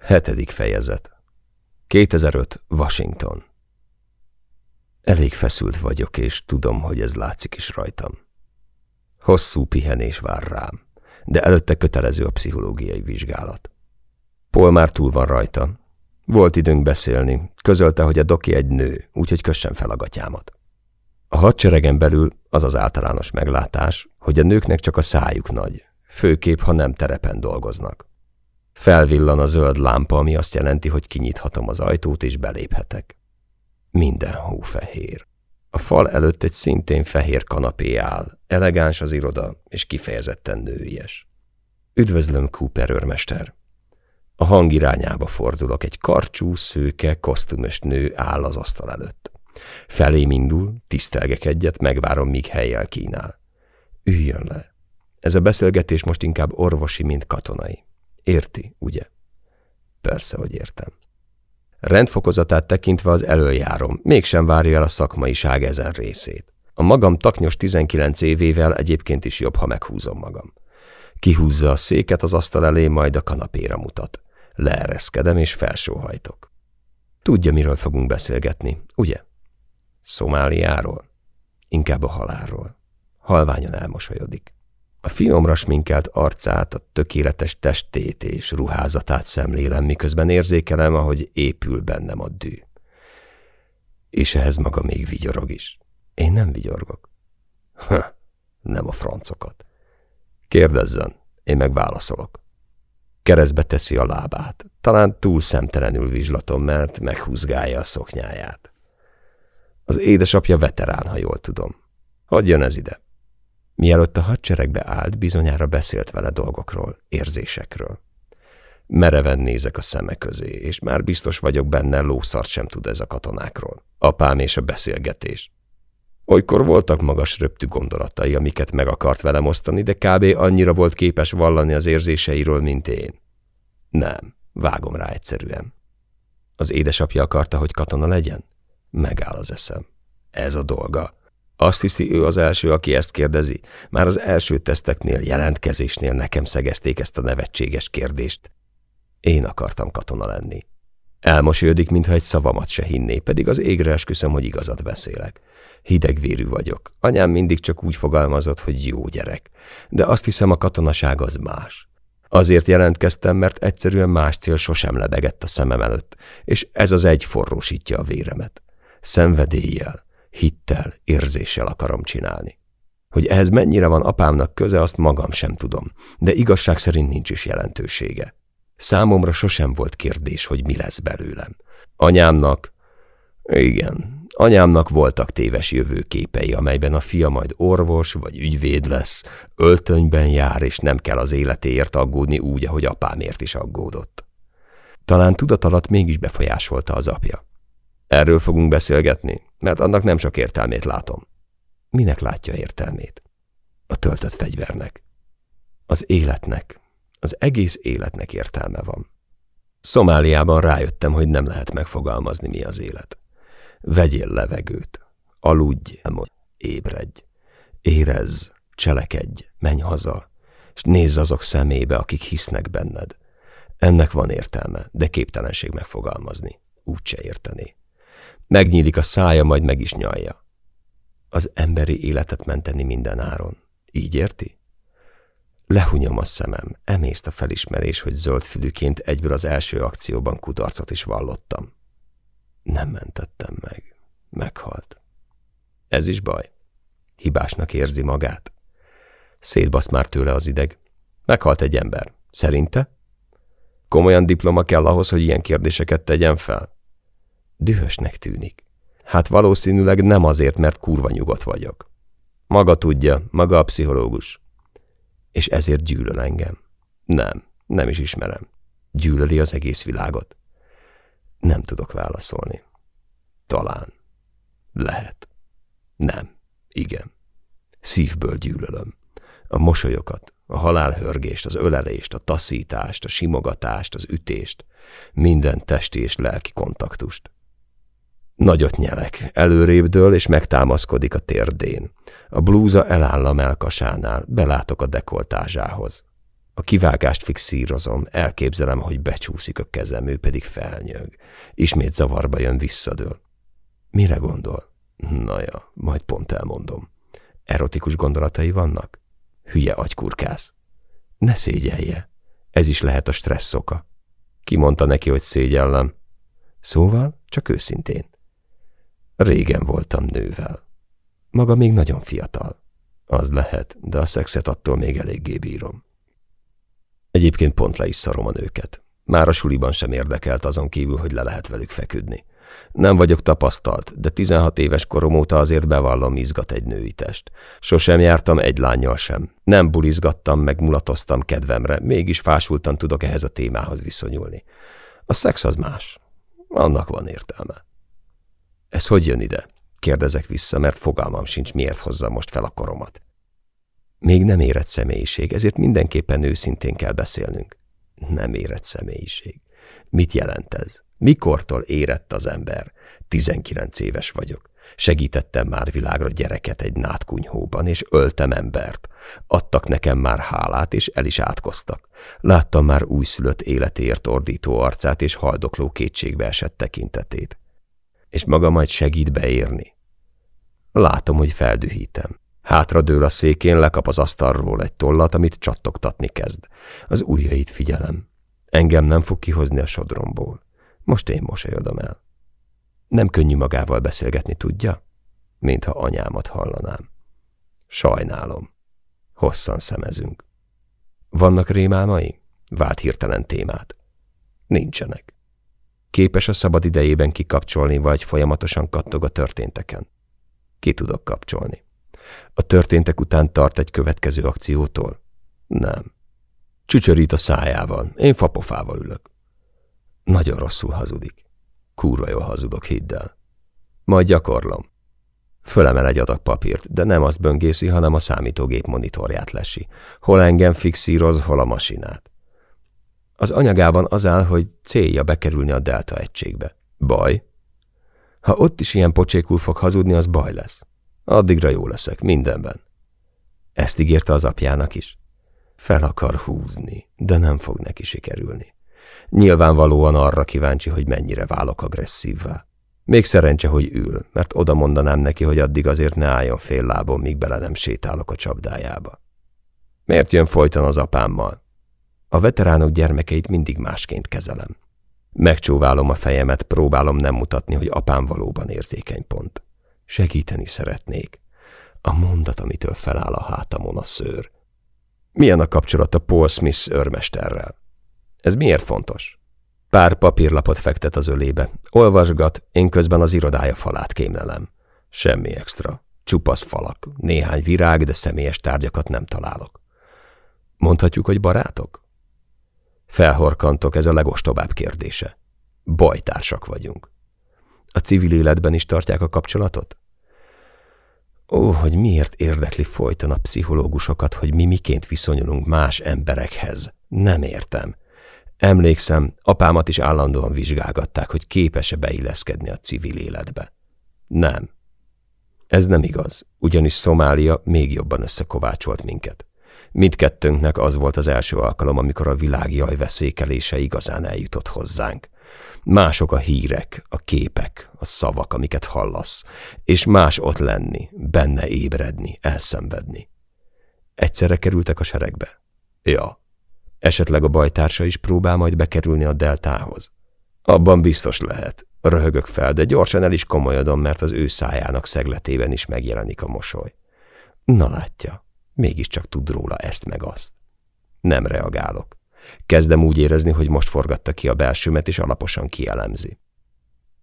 Hetedik fejezet 2005. Washington Elég feszült vagyok, és tudom, hogy ez látszik is rajtam. Hosszú pihenés vár rám, de előtte kötelező a pszichológiai vizsgálat. Paul már túl van rajta. Volt időnk beszélni, közölte, hogy a doki egy nő, úgyhogy kössen fel a gatyámat. A hadseregen belül az az általános meglátás, hogy a nőknek csak a szájuk nagy, főképp, ha nem terepen dolgoznak. Felvillan a zöld lámpa, ami azt jelenti, hogy kinyithatom az ajtót és beléphetek. Minden hófehér. A fal előtt egy szintén fehér kanapé áll, elegáns az iroda, és kifejezetten nőies. Üdvözlöm, Cooper őrmester! A hang irányába fordulok, egy karcsú, szőke, kosztümös nő áll az asztal előtt. Felém indul, tisztelgek egyet, megvárom, míg helyjel kínál. Üljön le. Ez a beszélgetés most inkább orvosi, mint katonai. Érti, ugye? Persze, hogy értem. Rendfokozatát tekintve az előjárom, mégsem várja el a szakmaiság ezen részét. A magam taknyos 19 évével egyébként is jobb, ha meghúzom magam. Kihúzza a széket az asztal elé, majd a kanapéra mutat. Leereszkedem és felsóhajtok. Tudja, miről fogunk beszélgetni, ugye? Szomáliáról? Inkább a halálról. Halványan elmosolyodik. A finomra sminkelt arcát, a tökéletes testét és ruházatát szemlélem, miközben érzékelem, ahogy épül bennem a dű. És ehhez maga még vigyorog is. Én nem vigyorgok. Ha, nem a francokat. Kérdezzen, én meg válaszolok. Keresztbe teszi a lábát. Talán túl szemtelenül vizslatom, mert meghúzgálja a szoknyáját. Az édesapja veterán, ha jól tudom. Hagyjon ez ide. Mielőtt a hadseregbe állt, bizonyára beszélt vele dolgokról, érzésekről. Mereven nézek a szeme közé, és már biztos vagyok benne, lószart sem tud ez a katonákról. Apám és a beszélgetés. Olykor voltak magas röptű gondolatai, amiket meg akart velem osztani, de kb. annyira volt képes vallani az érzéseiről, mint én. Nem, vágom rá egyszerűen. Az édesapja akarta, hogy katona legyen? Megáll az eszem. Ez a dolga. Azt hiszi, ő az első, aki ezt kérdezi. Már az első teszteknél, jelentkezésnél nekem szegezték ezt a nevetséges kérdést. Én akartam katona lenni. Elmosolyodik, mintha egy szavamat se hinné, pedig az égre esküszöm, hogy igazat beszélek. Hidegvérű vagyok. Anyám mindig csak úgy fogalmazott, hogy jó gyerek. De azt hiszem, a katonaság az más. Azért jelentkeztem, mert egyszerűen más cél sosem lebegett a szemem előtt, és ez az egy forrósítja a véremet. Szenvedéllyel, hittel, érzéssel akarom csinálni. Hogy ehhez mennyire van apámnak köze, azt magam sem tudom, de igazság szerint nincs is jelentősége. Számomra sosem volt kérdés, hogy mi lesz belőlem. Anyámnak, igen, anyámnak voltak téves jövőképei, amelyben a fia majd orvos vagy ügyvéd lesz, öltönyben jár, és nem kell az életéért aggódni úgy, ahogy apámért is aggódott. Talán tudat alatt mégis befolyásolta az apja. Erről fogunk beszélgetni, mert annak nem sok értelmét látom. Minek látja értelmét? A töltött fegyvernek. Az életnek, az egész életnek értelme van. Szomáliában rájöttem, hogy nem lehet megfogalmazni, mi az élet. Vegyél levegőt, aludj, ébredj, érezz, cselekedj, menj haza, és nézz azok szemébe, akik hisznek benned. Ennek van értelme, de képtelenség megfogalmazni. Úgyse érteni. Megnyílik a szája, majd meg is nyalja. Az emberi életet menteni minden áron. Így érti? Lehunyom a szemem, emészt a felismerés, hogy zöldfülűként egyből az első akcióban kudarcot is vallottam. Nem mentettem meg. Meghalt. Ez is baj. Hibásnak érzi magát. Szétbasz már tőle az ideg. Meghalt egy ember. Szerinte? Komolyan diploma kell ahhoz, hogy ilyen kérdéseket tegyen fel? Dühösnek tűnik. Hát valószínűleg nem azért, mert kurva nyugodt vagyok. Maga tudja, maga a pszichológus. És ezért gyűlöl engem. Nem, nem is ismerem. Gyűlöli az egész világot. Nem tudok válaszolni. Talán. Lehet. Nem. Igen. Szívből gyűlölöm. A mosolyokat, a halálhörgést, az ölelést, a taszítást, a simogatást, az ütést, minden testi és lelki kontaktust. Nagyot nyelek, előrébdől és megtámaszkodik a térdén. A blúza eláll a melkasánál, belátok a dekoltázsához. A kivágást fixírozom, elképzelem, hogy becsúszik a kezem, ő pedig felnyög. Ismét zavarba jön, visszadől. Mire gondol? Na ja, majd pont elmondom. Erotikus gondolatai vannak? Hülye agykurkász. Ne szégyelje. Ez is lehet a stressz oka. Ki mondta neki, hogy szégyellem? Szóval, csak őszintén. Régen voltam nővel. Maga még nagyon fiatal. Az lehet, de a szexet attól még eléggé bírom. Egyébként pont le is szarom a nőket. Már a suliban sem érdekelt azon kívül, hogy le lehet velük feküdni. Nem vagyok tapasztalt, de 16 éves korom óta azért bevallom izgat egy női test. Sosem jártam egy lányjal sem. Nem bulizgattam, meg mulatoztam kedvemre, mégis fásultan tudok ehhez a témához viszonyulni. A szex az más. Annak van értelme. Ez hogy jön ide? Kérdezek vissza, mert fogalmam sincs, miért hozza most fel a koromat. Még nem érett személyiség, ezért mindenképpen őszintén kell beszélnünk. Nem érett személyiség. Mit jelent ez? Mikortól érett az ember? Tizenkilenc éves vagyok. Segítettem már világra gyereket egy nátkunyhóban, és öltem embert. Adtak nekem már hálát, és el is átkoztak. Láttam már újszülött életért ordító arcát, és haldokló kétségbe esett tekintetét. És maga majd segít beérni. Látom, hogy feldühítem. Hátra dől a székén, lekap az asztalról egy tollat, amit csattogtatni kezd. Az ujjait figyelem. Engem nem fog kihozni a sodromból. Most én mosolyodom el. Nem könnyű magával beszélgetni, tudja? Mintha anyámat hallanám. Sajnálom. Hosszan szemezünk. Vannak rémálmai? Vált hirtelen témát. Nincsenek. Képes a szabad idejében kikapcsolni, vagy folyamatosan kattog a történteken? Ki tudok kapcsolni. A történtek után tart egy következő akciótól? Nem. Csücsörít a szájával, én fapofával ülök. Nagyon rosszul hazudik. Kúrva jól hazudok, hidd el. Majd gyakorlom. Fölemel egy adag papírt, de nem azt böngészi, hanem a számítógép monitorját lesi. Hol engem fixíroz, hol a masinát. Az anyagában az áll, hogy célja bekerülni a delta egységbe. Baj? Ha ott is ilyen pocsékul fog hazudni, az baj lesz. Addigra jó leszek, mindenben. Ezt ígérte az apjának is. Fel akar húzni, de nem fog neki sikerülni. Nyilvánvalóan arra kíváncsi, hogy mennyire válok agresszívvá. Még szerencse, hogy ül, mert oda mondanám neki, hogy addig azért ne álljon fél lábon, míg bele nem sétálok a csapdájába. Miért jön folyton az apámmal? A veteránok gyermekeit mindig másként kezelem. Megcsóválom a fejemet, próbálom nem mutatni, hogy apám valóban érzékeny pont. Segíteni szeretnék. A mondat, amitől feláll a hátamon a szőr. Milyen a kapcsolat a Paul Smith őrmesterrel? Ez miért fontos? Pár papírlapot fektet az ölébe. Olvasgat, én közben az irodája falát kémlelem. Semmi extra. Csupasz falak. Néhány virág, de személyes tárgyakat nem találok. Mondhatjuk, hogy barátok? Felhorkantok, ez a legostobább kérdése. Bajtársak vagyunk. A civil életben is tartják a kapcsolatot? Ó, hogy miért érdekli folyton a pszichológusokat, hogy mi miként viszonyulunk más emberekhez? Nem értem. Emlékszem, apámat is állandóan vizsgálgatták, hogy képes-e beilleszkedni a civil életbe. Nem. Ez nem igaz, ugyanis Szomália még jobban összekovácsolt minket. Mindkettőnknek az volt az első alkalom, amikor a világ jaj veszékelése igazán eljutott hozzánk. Mások a hírek, a képek, a szavak, amiket hallasz, és más ott lenni, benne ébredni, elszenvedni. Egyszerre kerültek a seregbe? Ja. Esetleg a bajtársa is próbál majd bekerülni a deltához. Abban biztos lehet. Röhögök fel, de gyorsan el is komolyodom, mert az ő szájának szegletében is megjelenik a mosoly. Na látja, mégiscsak tud róla ezt meg azt. Nem reagálok. Kezdem úgy érezni, hogy most forgatta ki a belsőmet, és alaposan kielemzi.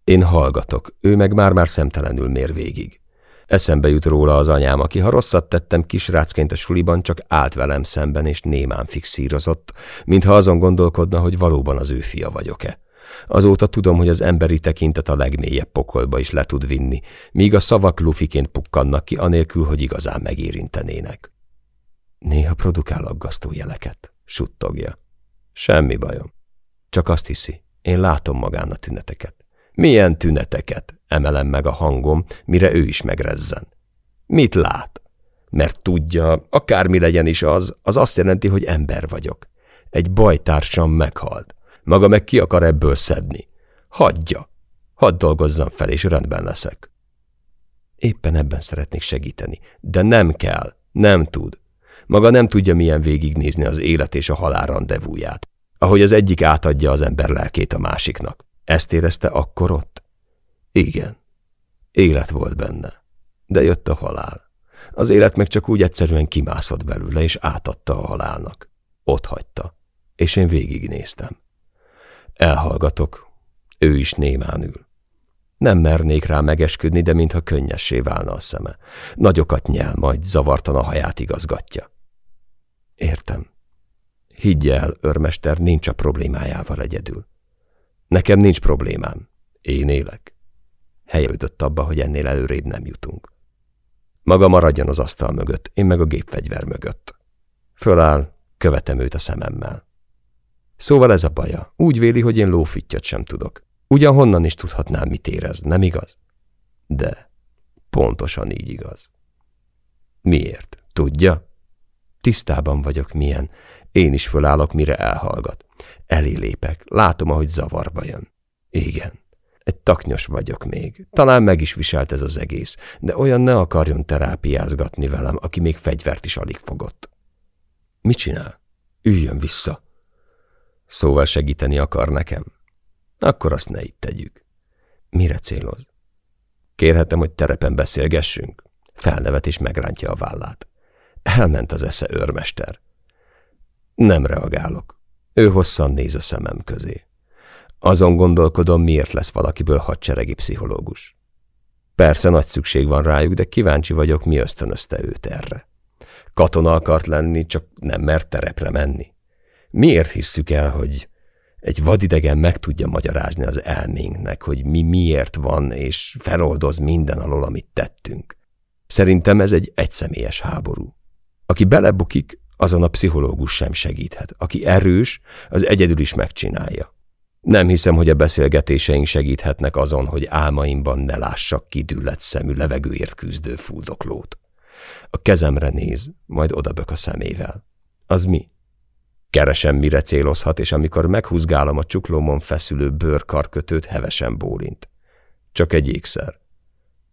Én hallgatok, ő meg már-már szemtelenül mér végig. Eszembe jut róla az anyám, aki ha rosszat tettem kisrácként a suliban, csak állt velem szemben és némán fixírozott, mintha azon gondolkodna, hogy valóban az ő fia vagyok-e. Azóta tudom, hogy az emberi tekintet a legmélyebb pokolba is le tud vinni, míg a szavak lufiként pukkannak ki, anélkül, hogy igazán megérintenének. Néha produkál aggasztó jeleket, suttogja. Semmi bajom. Csak azt hiszi, én látom magán a tüneteket. Milyen tüneteket? Emelem meg a hangom, mire ő is megrezzen. Mit lát? Mert tudja, akármi legyen is az, az azt jelenti, hogy ember vagyok. Egy bajtársam meghalt. Maga meg ki akar ebből szedni. Hagyja. Hadd dolgozzam fel, és rendben leszek. Éppen ebben szeretnék segíteni, de nem kell, nem tud. Maga nem tudja, milyen végignézni az élet és a halál rendezvúját, ahogy az egyik átadja az ember lelkét a másiknak. Ezt érezte akkor ott? Igen. Élet volt benne. De jött a halál. Az élet meg csak úgy egyszerűen kimászott belőle, és átadta a halálnak. Ott hagyta. És én végignéztem. Elhallgatok. Ő is némán ül. Nem mernék rá megesküdni, de mintha könnyessé válna a szeme. Nagyokat nyel, majd zavartan a haját igazgatja. Értem. Higgye el, örmester, nincs a problémájával egyedül. Nekem nincs problémám. Én élek. Helyelődött abba, hogy ennél előrébb nem jutunk. Maga maradjon az asztal mögött, én meg a gépfegyver mögött. Föláll, követem őt a szememmel. Szóval ez a baja. Úgy véli, hogy én lófittyat sem tudok. Ugyan honnan is tudhatnám, mit érez, nem igaz? De pontosan így igaz. Miért? Tudja? Tisztában vagyok milyen. Én is fölállok, mire elhallgat. Elé lépek, látom, ahogy zavarba jön. Igen, egy taknyos vagyok még. Talán meg is viselt ez az egész, de olyan ne akarjon terápiázgatni velem, aki még fegyvert is alig fogott. Mit csinál? Üljön vissza. Szóval segíteni akar nekem? Akkor azt ne itt tegyük. Mire céloz? Kérhetem, hogy terepen beszélgessünk? Felnevet és megrántja a vállát. Elment az esze őrmester. Nem reagálok. Ő hosszan néz a szemem közé. Azon gondolkodom, miért lesz valakiből hadseregi pszichológus. Persze nagy szükség van rájuk, de kíváncsi vagyok, mi ösztönözte őt erre. Katona akart lenni, csak nem mert terepre menni. Miért hisszük el, hogy egy vadidegen meg tudja magyarázni az elménknek, hogy mi miért van, és feloldoz minden alól, amit tettünk. Szerintem ez egy egyszemélyes háború. Aki belebukik, azon a pszichológus sem segíthet. Aki erős, az egyedül is megcsinálja. Nem hiszem, hogy a beszélgetéseink segíthetnek azon, hogy álmaimban ne lássak kidüllett szemű levegőért küzdő fuldoklót. A kezemre néz, majd odabök a szemével. Az mi? Keresem, mire célozhat, és amikor meghúzgálom a csuklómon feszülő bőrkarkötőt, hevesen bólint. Csak egy ékszer.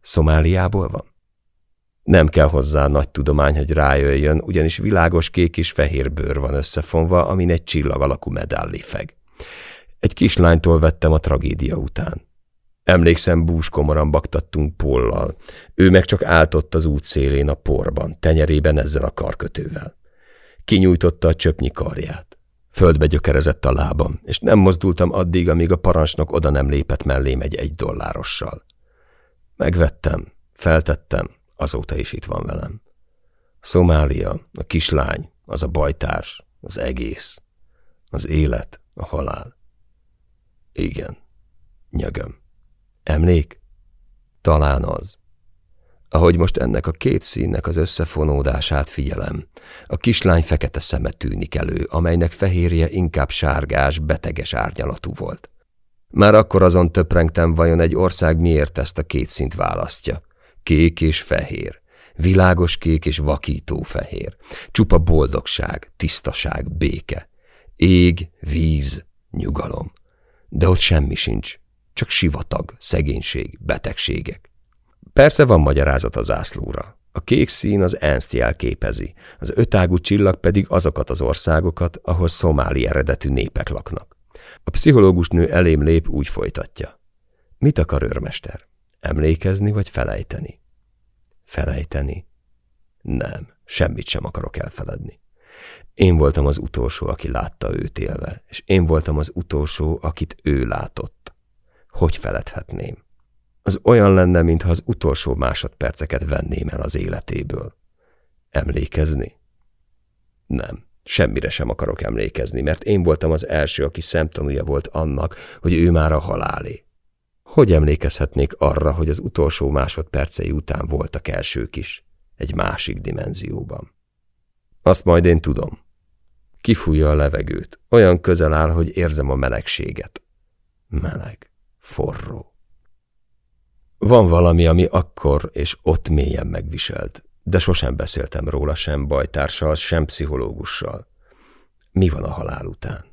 Szomáliából van? Nem kell hozzá nagy tudomány, hogy rájöjjön, ugyanis világos kék és fehér bőr van összefonva, amin egy csillag alakú medálli feg. Egy kislánytól vettem a tragédia után. Emlékszem, búskomoran baktattunk pollal. Ő meg csak áltott az út szélén a porban, tenyerében ezzel a karkötővel. Kinyújtotta a csöpnyi karját. Földbe gyökerezett a lábam, és nem mozdultam addig, amíg a parancsnok oda nem lépett mellém egy egy dollárossal. Megvettem, feltettem, azóta is itt van velem. Szomália, a kislány, az a bajtárs, az egész, az élet, a halál. Igen, nyögöm. Emlék? Talán az. Ahogy most ennek a két színnek az összefonódását figyelem, a kislány fekete szeme tűnik elő, amelynek fehérje inkább sárgás, beteges árnyalatú volt. Már akkor azon töprengtem, vajon egy ország miért ezt a két szint választja. Kék és fehér. Világos kék és vakító fehér. Csupa boldogság, tisztaság, béke. Ég, víz, nyugalom. De ott semmi sincs, csak sivatag, szegénység, betegségek. Persze van magyarázat a zászlóra. A kék szín az ENSZ-t jelképezi, az ötágú csillag pedig azokat az országokat, ahol szomáli eredetű népek laknak. A pszichológus nő elém lép, úgy folytatja. Mit akar őrmester? Emlékezni vagy felejteni? Felejteni? Nem, semmit sem akarok elfeledni. Én voltam az utolsó, aki látta őt élve, és én voltam az utolsó, akit ő látott. Hogy feledhetném? Az olyan lenne, mintha az utolsó másodperceket venném el az életéből. Emlékezni? Nem, semmire sem akarok emlékezni, mert én voltam az első, aki szemtanúja volt annak, hogy ő már a halálé. Hogy emlékezhetnék arra, hogy az utolsó másodpercei után voltak elsők is, egy másik dimenzióban? Azt majd én tudom. Kifújja a levegőt, olyan közel áll, hogy érzem a melegséget. Meleg, forró. Van valami, ami akkor és ott mélyen megviselt. de sosem beszéltem róla sem bajtársal, sem pszichológussal. Mi van a halál után?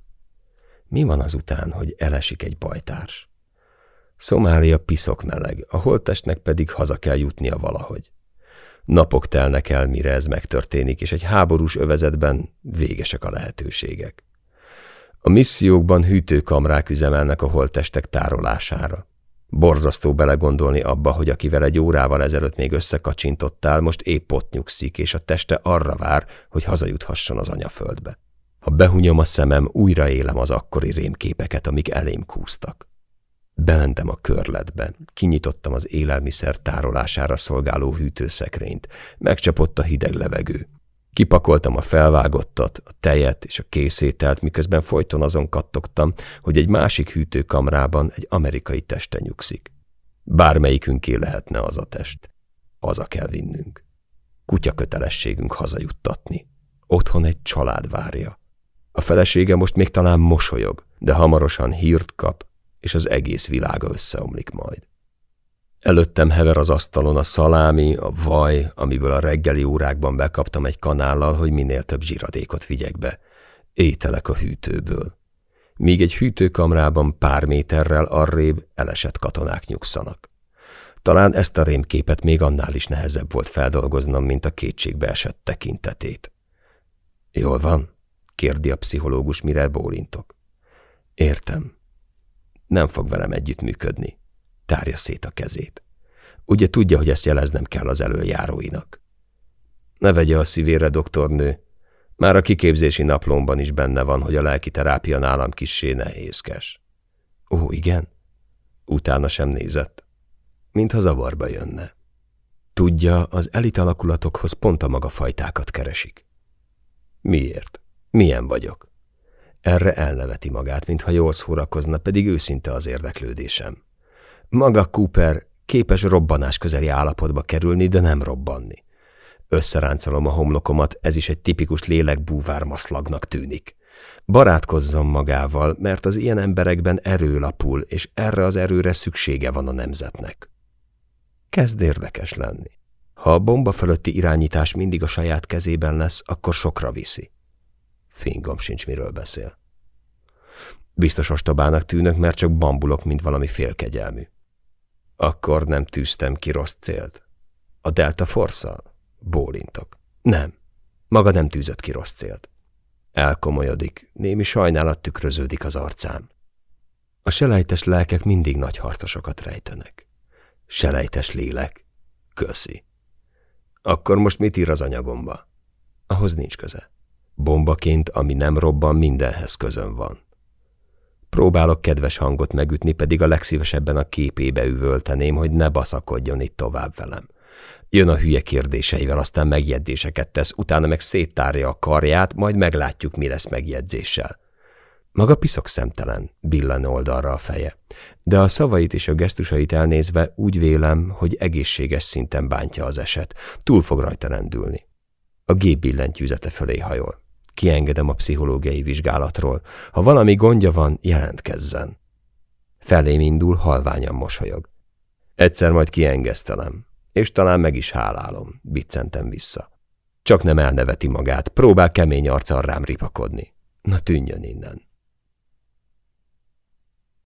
Mi van azután, hogy elesik egy bajtárs? Szomália piszok meleg, a holttestnek pedig haza kell jutnia valahogy. Napok telnek el, mire ez megtörténik, és egy háborús övezetben végesek a lehetőségek. A missziókban hűtőkamrák üzemelnek a holttestek tárolására. Borzasztó belegondolni abba, hogy akivel egy órával ezelőtt még összekacsintottál, most épp ott nyugszik, és a teste arra vár, hogy hazajuthasson az anyaföldbe. Ha behunyom a szemem, újra élem az akkori rémképeket, amik elém kúztak. Bementem a körletbe, kinyitottam az élelmiszer tárolására szolgáló hűtőszekrényt, megcsapott a hideg levegő. Kipakoltam a felvágottat, a tejet és a készételt, miközben folyton azon kattogtam, hogy egy másik hűtőkamrában egy amerikai teste nyugszik. Bármelyikünké lehetne az a test. Haza kell vinnünk. Kutya kötelességünk hazajuttatni. Otthon egy család várja. A felesége most még talán mosolyog, de hamarosan hírt kap, és az egész világa összeomlik majd. Előttem hever az asztalon a szalámi, a vaj, amiből a reggeli órákban bekaptam egy kanállal, hogy minél több zsiradékot vigyek be. Ételek a hűtőből. Míg egy hűtőkamrában pár méterrel arrébb elesett katonák nyugszanak. Talán ezt a rémképet még annál is nehezebb volt feldolgoznom, mint a kétségbe esett tekintetét. Jól van? kérdi a pszichológus, mire bólintok. Értem. Nem fog velem együttműködni. Tárja szét a kezét. Ugye tudja, hogy ezt jeleznem kell az előjáróinak. Ne vegye a szívére, doktornő. Már a kiképzési naplomban is benne van, hogy a lelki terápia nálam kissé nehézkes. Ó, igen? Utána sem nézett. Mintha zavarba jönne. Tudja, az elit alakulatokhoz pont a maga fajtákat keresik. Miért? Milyen vagyok? Erre elneveti magát, mintha jól szórakozna, pedig őszinte az érdeklődésem. Maga Cooper képes robbanás közeli állapotba kerülni, de nem robbanni. Összeráncolom a homlokomat, ez is egy tipikus lélekbúvármaszlagnak tűnik. Barátkozzon magával, mert az ilyen emberekben erő lapul, és erre az erőre szüksége van a nemzetnek. Kezd érdekes lenni. Ha a bomba fölötti irányítás mindig a saját kezében lesz, akkor sokra viszi. Fingom sincs, miről beszél. Biztos ostobának tűnök, mert csak bambulok, mint valami félkegyelmű. Akkor nem tűztem ki rossz célt. A Delta force Bólintok. Nem. Maga nem tűzött ki rossz célt. Elkomolyodik, némi sajnálat tükröződik az arcán. A selejtes lelkek mindig nagy harcosokat rejtenek. Selejtes lélek? Köszi. Akkor most mit ír az anyagomba? Ahhoz nincs köze. Bombaként, ami nem robban, mindenhez közön van. Próbálok kedves hangot megütni, pedig a legszívesebben a képébe üvölteném, hogy ne baszakodjon itt tovább velem. Jön a hülye kérdéseivel, aztán megjegyzéseket tesz, utána meg széttárja a karját, majd meglátjuk, mi lesz megjegyzéssel. Maga piszok szemtelen, billen oldalra a feje, de a szavait és a gesztusait elnézve úgy vélem, hogy egészséges szinten bántja az eset, túl fog rajta rendülni. A gép billentyűzete fölé hajol. Kiengedem a pszichológiai vizsgálatról. Ha valami gondja van, jelentkezzen. Felém indul, halványan mosolyog. Egyszer majd kiengesztelem, és talán meg is hálálom, biccentem vissza. Csak nem elneveti magát, próbál kemény arccal rám ripakodni. Na tűnjön innen.